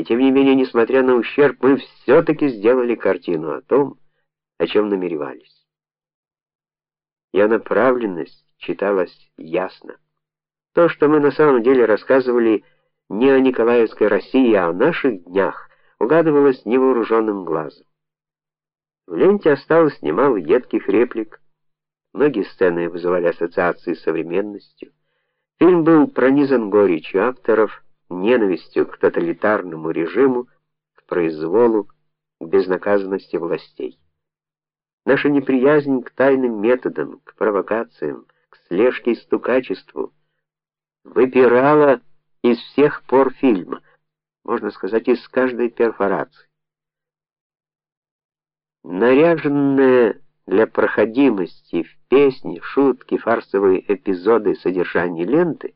И тем не менее, несмотря на ущерб, мы все таки сделали картину о том, о чем намеревались. Ее направленность читалась ясно. То, что мы на самом деле рассказывали не о Николаевской России, а о наших днях, угадывалось невооруженным глазом. В ленте осталось немало едких реплик. Многие сцены вызывали ассоциации с современностью. Фильм был пронизан горечью авторов, ненавистью к тоталитарному режиму, к произволу, к безнаказанности властей. Наша неприязнь к тайным методам, к провокациям, к слежке и стукачеству выпирала из всех пор фильма, можно сказать, из каждой перфорации. Наряженное для проходимости в песни, шутки, фарсовые эпизоды содержания ленты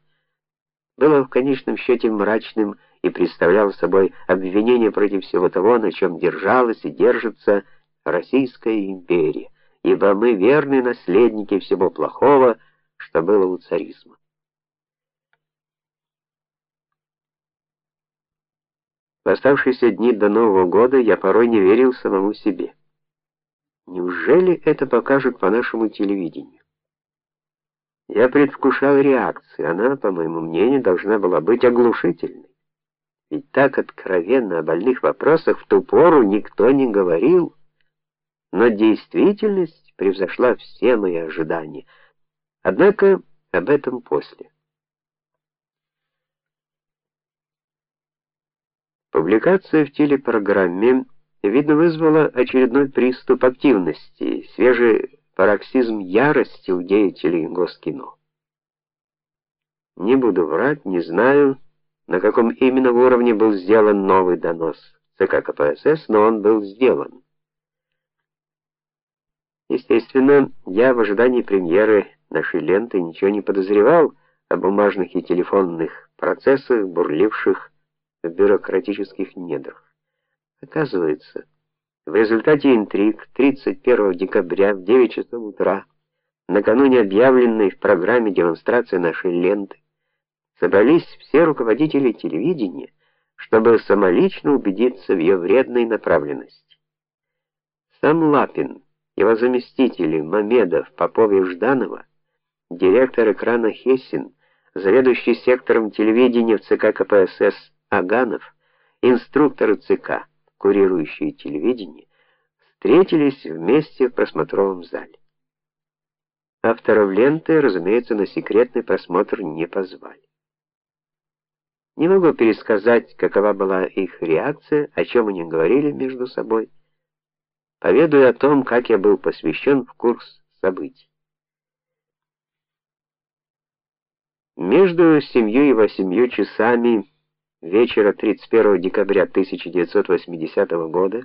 было в конечном счете мрачным и представляло собой обвинение против всего того, на чем держалась и держится Российская империя, ибо мы верные наследники всего плохого, что было у царизма. В оставшиеся дни до Нового года я порой не верил самому себе. Неужели это покажут по нашему телевидению? Я предвкушал реакцию. Она, по моему мнению, должна была быть оглушительной. Ведь так откровенно о больных вопросах в ту пору никто не говорил. Но действительность превзошла все мои ожидания. Однако об этом после. Публикация в телепрограмме, видно, вызвала очередной приступ активности, свежий пароксизм ярости у деятелей Госкино. Не буду врать, не знаю, на каком именно уровне был сделан новый донос ЦК КПСС, но он был сделан. Естественно, я в ожидании премьеры нашей ленты ничего не подозревал о бумажных и телефонных процессах, бурливших в бюрократических недрах. Оказывается, в результате интриг 31 декабря в 9 часов утра, накануне объявленной в программе демонстрации нашей ленты, собрались все руководители телевидения, чтобы самолично убедиться в ее вредной направленности. Сам Лапин, его заместители Мамедов, Попов и Жданова, директор экрана Хессин, заведующий сектором телевидения в ЦК КПСС Аганов, инструкторы ЦК, курирующие телевидение, встретились вместе в просмотровом зале. Авторов ленты, разумеется, на секретный просмотр не позвали. Не могу пересказать, какова была их реакция, о чем они говорили между собой. Поведаю о том, как я был посвящен в курс событий. Между семью и восемью часами вечера 31 декабря 1980 года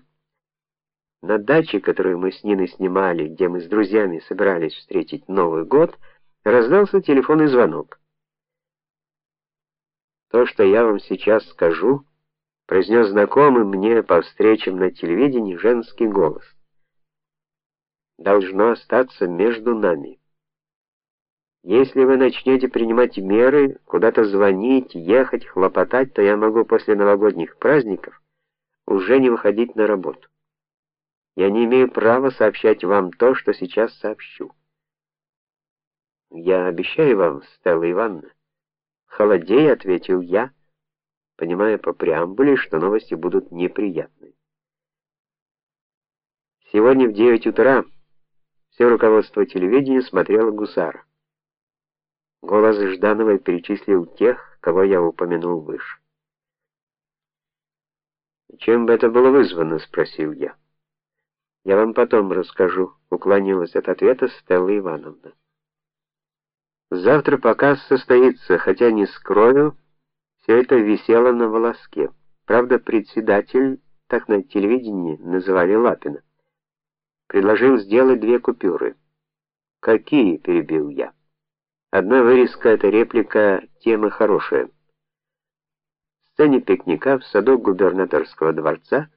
на даче, которую мы с Ниной снимали, где мы с друзьями собирались встретить Новый год, раздался телефонный звонок. То, что я вам сейчас скажу, произнес знакомый мне по встречам на телевидении женский голос. Должно остаться между нами. Если вы начнете принимать меры, куда-то звонить, ехать, хлопотать, то я могу после новогодних праздников уже не выходить на работу. Я не имею права сообщать вам то, что сейчас сообщу. Я обещаю вам, Стелла Ивановна. Холодей, ответил я, понимая по преамбуле, что новости будут неприятные. Сегодня в 9 утра все руководство телевидения смотрело Гусара. Голос Ждановой перечислил тех, кого я упомянул выше. Чем бы это было вызвано, спросил я. Я вам потом расскажу, уклонилась от ответа Стелла Ивановна. Завтра показ состоится, хотя не скрою, все это висело на волоске. Правда, председатель, так на телевидении называли Лапина, предложил сделать две купюры. Какие, перебил я. Одна вырезка это реплика темы хорошая. В сцене пикника в саду губернаторского дворца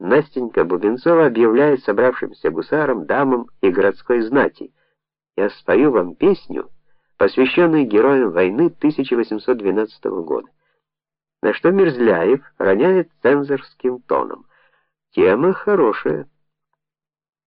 Настенька Бубенцова объявляет собравшимся гусарам, дамам и городской знати: "Я спою вам песню, посвященную героям войны 1812 года". На что Мерзляев роняет цензорским тоном: "Тема хорошая.